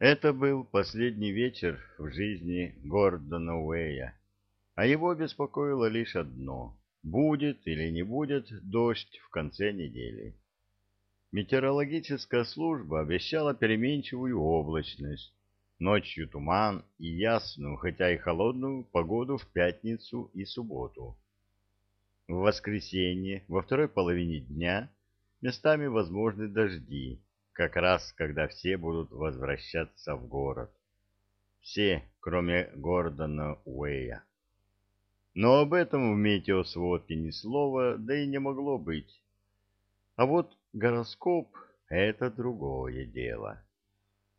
Это был последний вечер в жизни Гордона Уэя, а его беспокоило лишь одно — будет или не будет дождь в конце недели. Метеорологическая служба обещала переменчивую облачность, ночью туман и ясную, хотя и холодную, погоду в пятницу и субботу. В воскресенье, во второй половине дня, местами возможны дожди, как раз когда все будут возвращаться в город. Все, кроме Гордона Уэя. Но об этом в метеосводке ни слова, да и не могло быть. А вот гороскоп — это другое дело.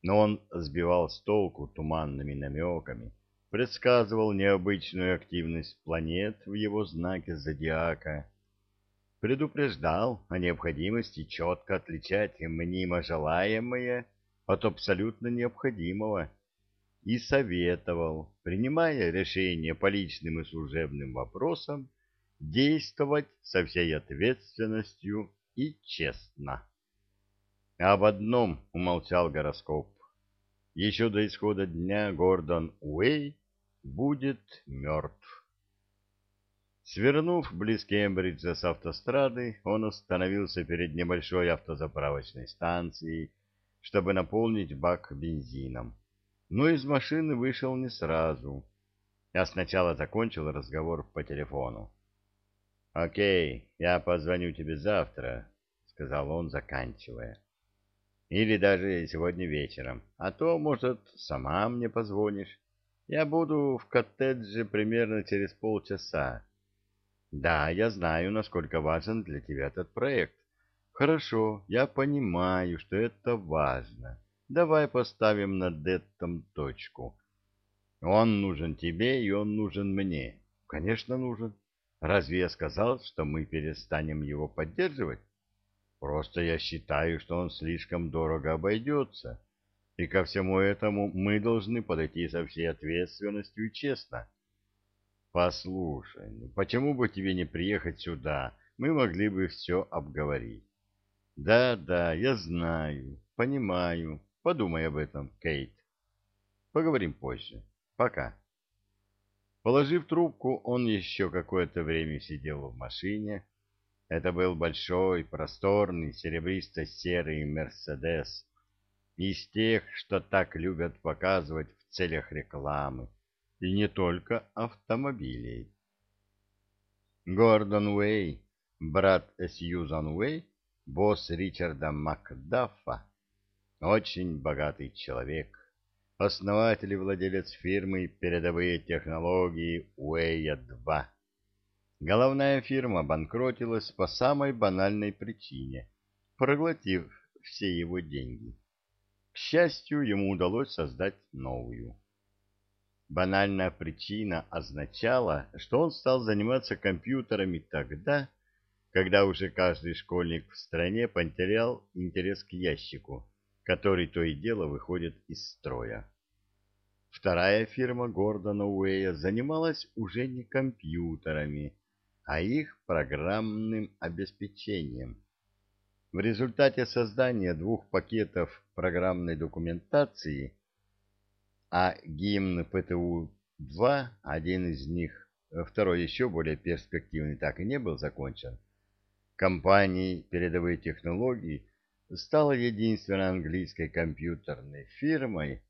Но он сбивал с толку туманными намеками, предсказывал необычную активность планет в его знаке зодиака, предупреждал о необходимости четко отличать мнимо желаемое от абсолютно необходимого и советовал, принимая решения по личным и служебным вопросам, действовать со всей ответственностью и честно. Об одном умолчал гороскоп. Еще до исхода дня Гордон Уэй будет мертв. Свернув близ Кембриджа с автострады, он остановился перед небольшой автозаправочной станцией, чтобы наполнить бак бензином. Но из машины вышел не сразу, а сначала закончил разговор по телефону. «Окей, я позвоню тебе завтра», — сказал он, заканчивая. «Или даже сегодня вечером, а то, может, сама мне позвонишь. Я буду в коттедже примерно через полчаса». Да, я знаю, насколько важен для тебя этот проект. Хорошо, я понимаю, что это важно. Давай поставим над этом точку. Он нужен тебе, и он нужен мне. Конечно, нужен. Разве я сказал, что мы перестанем его поддерживать? Просто я считаю, что он слишком дорого обойдется. И ко всему этому мы должны подойти со всей ответственностью и честно. Послушай, ну почему бы тебе не приехать сюда? Мы могли бы все обговорить. Да, да, я знаю, понимаю. Подумай об этом, Кейт. Поговорим позже. Пока. Положив трубку, он еще какое-то время сидел в машине. Это был большой, просторный, серебристо-серый «Мерседес». Из тех, что так любят показывать в целях рекламы и не только автомобилей. Гордон Уэй, брат Сьюзан Уэй, босс Ричарда Макдаффа, очень богатый человек, основатель и владелец фирмы «Передовые технологии Уэя-2». Головная фирма банкротилась по самой банальной причине, проглотив все его деньги. К счастью, ему удалось создать новую. Банальная причина означала, что он стал заниматься компьютерами тогда, когда уже каждый школьник в стране потерял интерес к ящику, который то и дело выходит из строя. Вторая фирма Гордона Уэя занималась уже не компьютерами, а их программным обеспечением. В результате создания двух пакетов программной документации – а гимн ПТУ-2, один из них, второй еще более перспективный, так и не был закончен, компанией передовые технологии стала единственной английской компьютерной фирмой,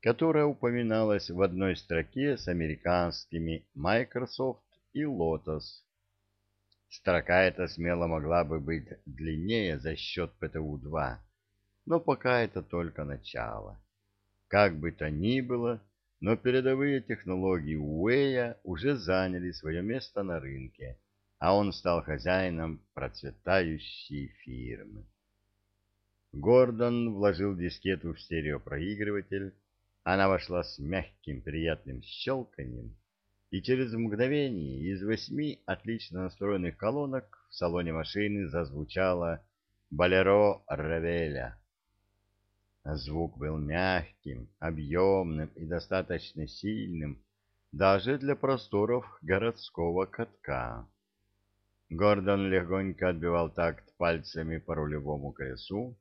которая упоминалась в одной строке с американскими Microsoft и Lotus. Строка эта смело могла бы быть длиннее за счет ПТУ-2, но пока это только начало. Как бы то ни было, но передовые технологии Уэя уже заняли свое место на рынке, а он стал хозяином процветающей фирмы. Гордон вложил дискету в стереопроигрыватель, она вошла с мягким приятным щелканьем, и через мгновение из восьми отлично настроенных колонок в салоне машины зазвучала «Болеро Равеля». Звук был мягким, объемным и достаточно сильным даже для просторов городского катка. Гордон легонько отбивал такт пальцами по рулевому колесу,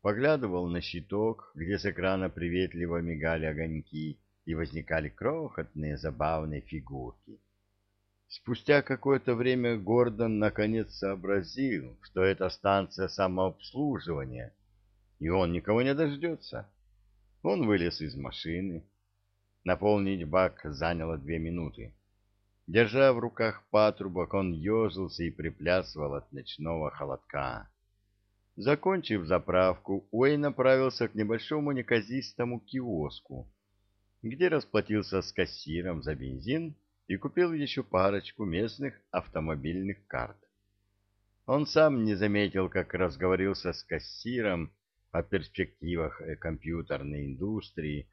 поглядывал на щиток, где с экрана приветливо мигали огоньки и возникали крохотные забавные фигурки. Спустя какое-то время Гордон наконец сообразил, что это станция самообслуживания, и он никого не дождется. Он вылез из машины. Наполнить бак заняло две минуты. Держа в руках патрубок, он ежился и приплясывал от ночного холодка. Закончив заправку, Уэй направился к небольшому неказистому киоску, где расплатился с кассиром за бензин и купил еще парочку местных автомобильных карт. Он сам не заметил, как разговорился с кассиром о перспективах э, компьютерной индустрии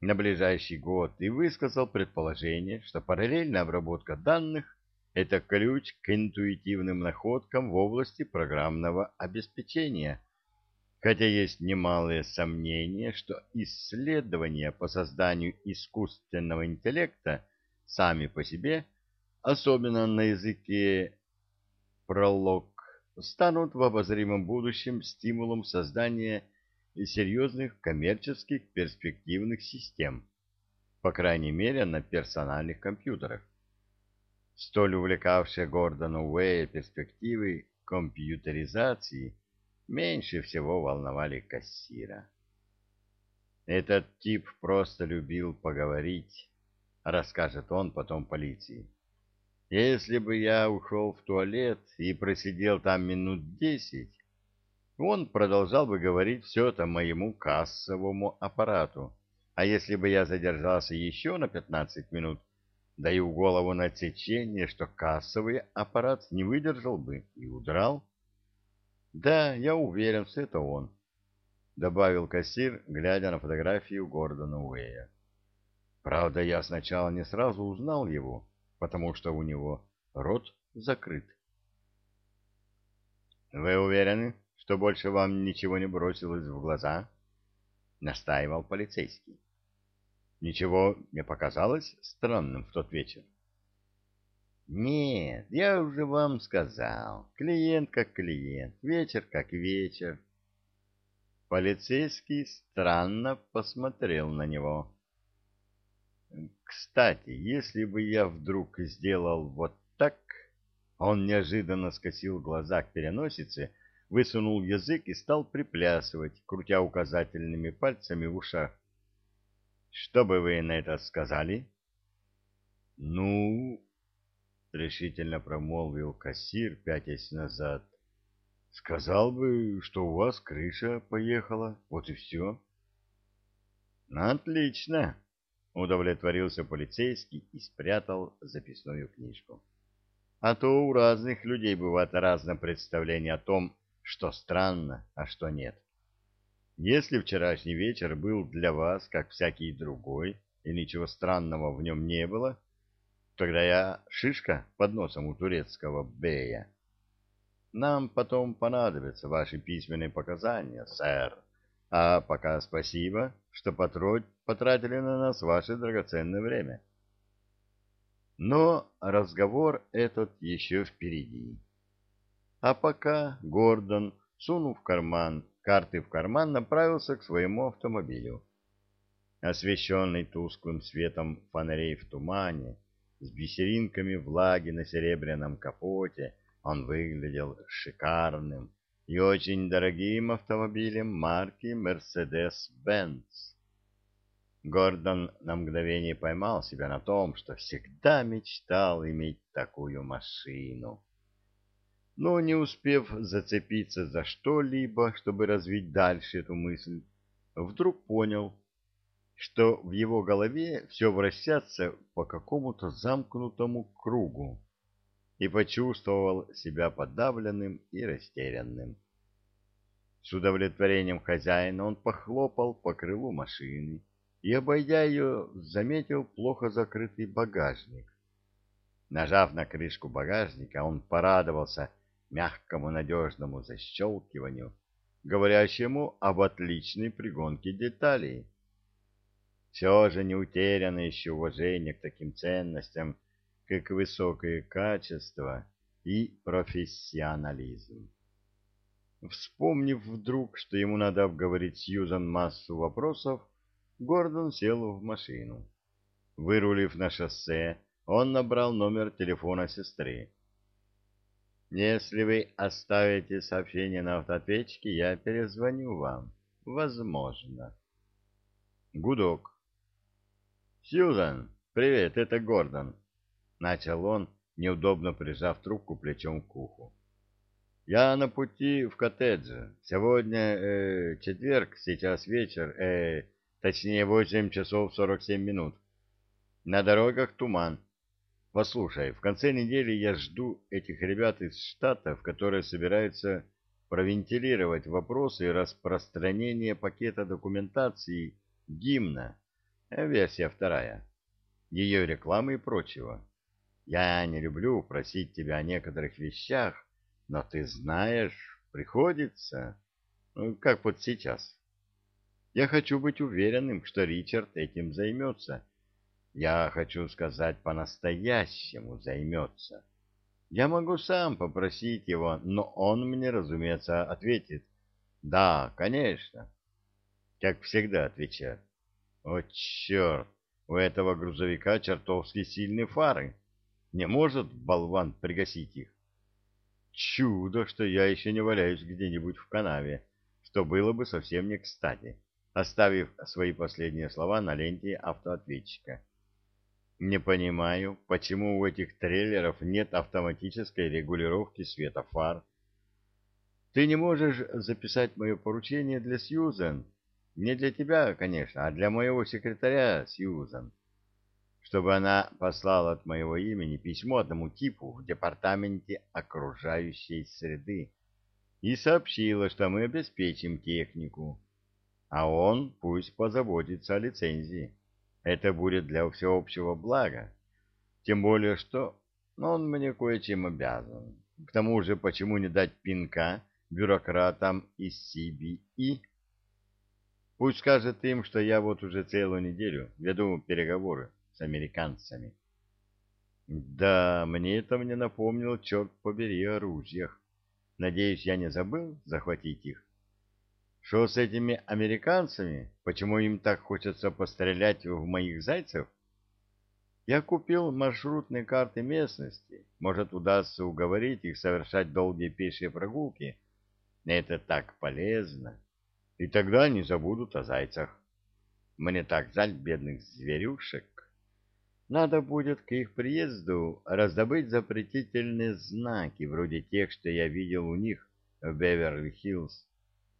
на ближайший год и высказал предположение, что параллельная обработка данных – это ключ к интуитивным находкам в области программного обеспечения, хотя есть немалые сомнения, что исследования по созданию искусственного интеллекта сами по себе, особенно на языке пролог, станут в обозримом будущем стимулом создания серьезных коммерческих перспективных систем, по крайней мере на персональных компьютерах. Столь увлекавшие Гордона Уэя перспективы компьютеризации меньше всего волновали кассира. Этот тип просто любил поговорить, расскажет он потом полиции. Если бы я ушел в туалет и просидел там минут десять, он продолжал бы говорить все это моему кассовому аппарату. А если бы я задержался еще на пятнадцать минут, даю голову на отсечение, что кассовый аппарат не выдержал бы и удрал. Да, я уверен, что это он, — добавил кассир, глядя на фотографию Гордона Уэя. Правда, я сначала не сразу узнал его, потому что у него рот закрыт. — Вы уверены, что больше вам ничего не бросилось в глаза? — настаивал полицейский. — Ничего не показалось странным в тот вечер? — Нет, я уже вам сказал. Клиент как клиент, вечер как вечер. Полицейский странно посмотрел на него. Кстати, если бы я вдруг сделал вот так... Он неожиданно скосил глаза к переносице, высунул язык и стал приплясывать, крутя указательными пальцами в ушах. Что бы вы на это сказали? — Ну, — решительно промолвил кассир, пятясь назад, — сказал бы, что у вас крыша поехала, вот и все. — Отлично, Удовлетворился полицейский и спрятал записную книжку. А то у разных людей бывает разное представление о том, что странно, а что нет. Если вчерашний вечер был для вас, как всякий другой, и ничего странного в нем не было, тогда я шишка под носом у турецкого бея. Нам потом понадобятся ваши письменные показания, сэр. А пока спасибо, что потратили на нас ваше драгоценное время. Но разговор этот еще впереди. А пока Гордон, сунув карман, карты в карман, направился к своему автомобилю. Освещенный тусклым светом фонарей в тумане, с бисеринками влаги на серебряном капоте, он выглядел шикарным и очень дорогим автомобилем марки Mercedes-Benz. Гордон на мгновение поймал себя на том, что всегда мечтал иметь такую машину. Но не успев зацепиться за что-либо, чтобы развить дальше эту мысль, вдруг понял, что в его голове все вращается по какому-то замкнутому кругу и почувствовал себя подавленным и растерянным. С удовлетворением хозяина он похлопал по крылу машины и, обойдя ее, заметил плохо закрытый багажник. Нажав на крышку багажника, он порадовался мягкому надежному защелкиванию, говорящему об отличной пригонке деталей. Все же не утеряно еще уважение к таким ценностям, как высокое качество и профессионализм. Вспомнив вдруг, что ему надо обговорить Сьюзан массу вопросов, Гордон сел в машину. Вырулив на шоссе, он набрал номер телефона сестры. «Если вы оставите сообщение на автоответчике, я перезвоню вам. Возможно». Гудок. «Сьюзан, привет, это Гордон», — начал он, неудобно прижав трубку плечом к уху. «Я на пути в коттедж. Сегодня э, четверг, сейчас вечер, э, точнее восемь часов сорок семь минут. На дорогах туман. Послушай, в конце недели я жду этих ребят из Штатов, которые собираются провентилировать вопросы распространения пакета документации гимна, версия вторая, ее рекламы и прочего. Я не люблю просить тебя о некоторых вещах, но ты знаешь, приходится, ну, как вот сейчас. Я хочу быть уверенным, что Ричард этим займется. Я хочу сказать, по-настоящему займется. Я могу сам попросить его, но он мне, разумеется, ответит. Да, конечно как всегда отвечаю. О, черт, у этого грузовика чертовски сильные фары. Не может болван пригасить их. Чудо, что я еще не валяюсь где-нибудь в канаве, что было бы совсем не кстати, оставив свои последние слова на ленте автоответчика. Не понимаю, почему у этих трейлеров нет автоматической регулировки света фар. Ты не можешь записать мое поручение для Сьюзен, не для тебя, конечно, а для моего секретаря Сьюзан, чтобы она послала от моего имени письмо одному типу в департаменте окружающей среды и сообщила, что мы обеспечим технику, а он пусть позаботится о лицензии. Это будет для всеобщего блага. Тем более, что он мне кое-чем обязан. К тому же, почему не дать пинка бюрократам из CBI? Пусть скажет им, что я вот уже целую неделю веду переговоры американцами. Да, мне это мне напомнил, черт побери, о ружьях. Надеюсь, я не забыл захватить их. Что с этими американцами? Почему им так хочется пострелять в моих зайцев? Я купил маршрутные карты местности. Может, удастся уговорить их совершать долгие пешие прогулки. Это так полезно и тогда они забудут о зайцах. Мне так жаль бедных зверюшек. Надо будет к их приезду раздобыть запретительные знаки, вроде тех, что я видел у них в Беверли-Хиллз.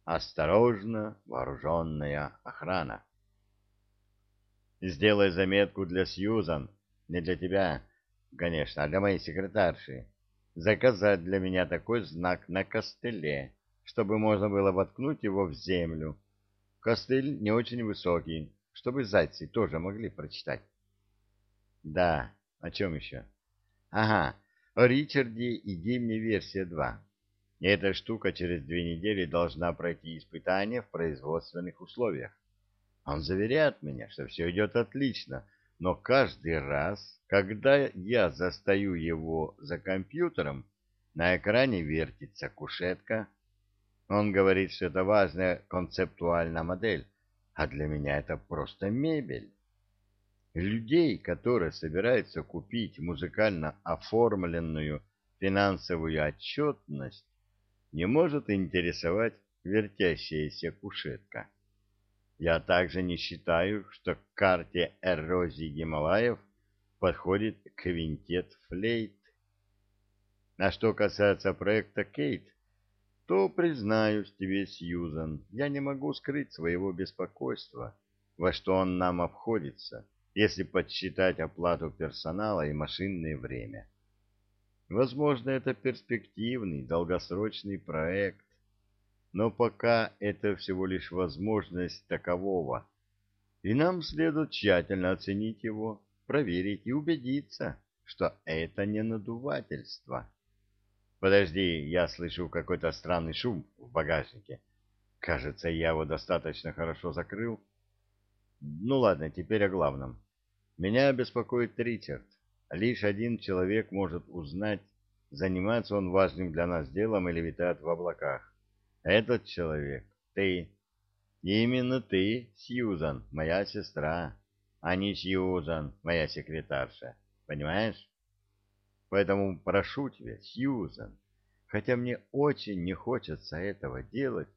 Осторожно, вооруженная охрана. Сделай заметку для Сьюзан, не для тебя, конечно, а для моей секретарши. Заказать для меня такой знак на костыле чтобы можно было воткнуть его в землю. Костыль не очень высокий, чтобы зайцы тоже могли прочитать. Да, о чем еще? Ага, о Ричарде и Гимне версия 2. Эта штука через две недели должна пройти испытание в производственных условиях. Он заверяет меня, что все идет отлично, но каждый раз, когда я застаю его за компьютером, на экране вертится кушетка, он говорит, что это важная концептуальная модель, а для меня это просто мебель. Людей, которые собираются купить музыкально оформленную финансовую отчетность, не может интересовать вертящаяся кушетка. Я также не считаю, что к карте эрозии Гималаев подходит квинтет флейт. А что касается проекта Кейт, то, признаюсь тебе, Сьюзан, я не могу скрыть своего беспокойства, во что он нам обходится, если подсчитать оплату персонала и машинное время. Возможно, это перспективный, долгосрочный проект, но пока это всего лишь возможность такового, и нам следует тщательно оценить его, проверить и убедиться, что это не надувательство. Подожди, я слышу какой-то странный шум в багажнике. Кажется, я его достаточно хорошо закрыл. Ну ладно, теперь о главном. Меня беспокоит Ричард. Лишь один человек может узнать, занимается он важным для нас делом или витает в облаках. Этот человек — ты. Именно ты, Сьюзан, моя сестра, а не Сьюзан, моя секретарша. Понимаешь? Поэтому прошу тебя, Сьюзан, хотя мне очень не хочется этого делать,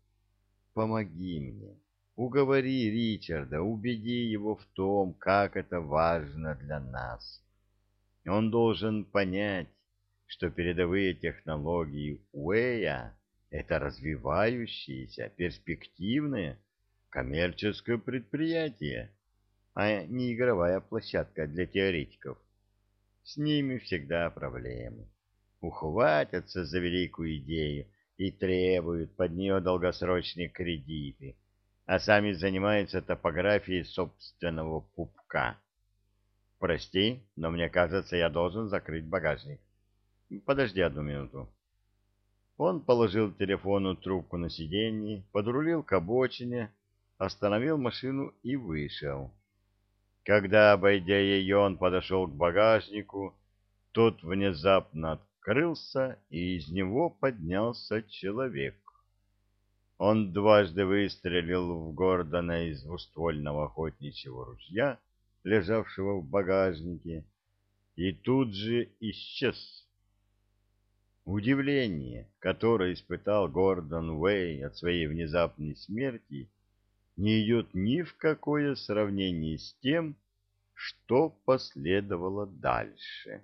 помоги мне. Уговори Ричарда, убеди его в том, как это важно для нас. Он должен понять, что передовые технологии Уэя — это развивающееся, перспективное коммерческое предприятие, а не игровая площадка для теоретиков. С ними всегда проблемы. Ухватятся за великую идею и требуют под нее долгосрочные кредиты, а сами занимаются топографией собственного пупка. Прости, но мне кажется, я должен закрыть багажник. Подожди одну минуту. Он положил телефонную трубку на сиденье, подрулил к обочине, остановил машину и вышел. Когда, обойдя ее, он подошел к багажнику, тот внезапно открылся, и из него поднялся человек. Он дважды выстрелил в Гордона из двуствольного охотничьего ружья, лежавшего в багажнике, и тут же исчез. Удивление, которое испытал Гордон Уэй от своей внезапной смерти, не идет ни в какое сравнение с тем, что последовало дальше.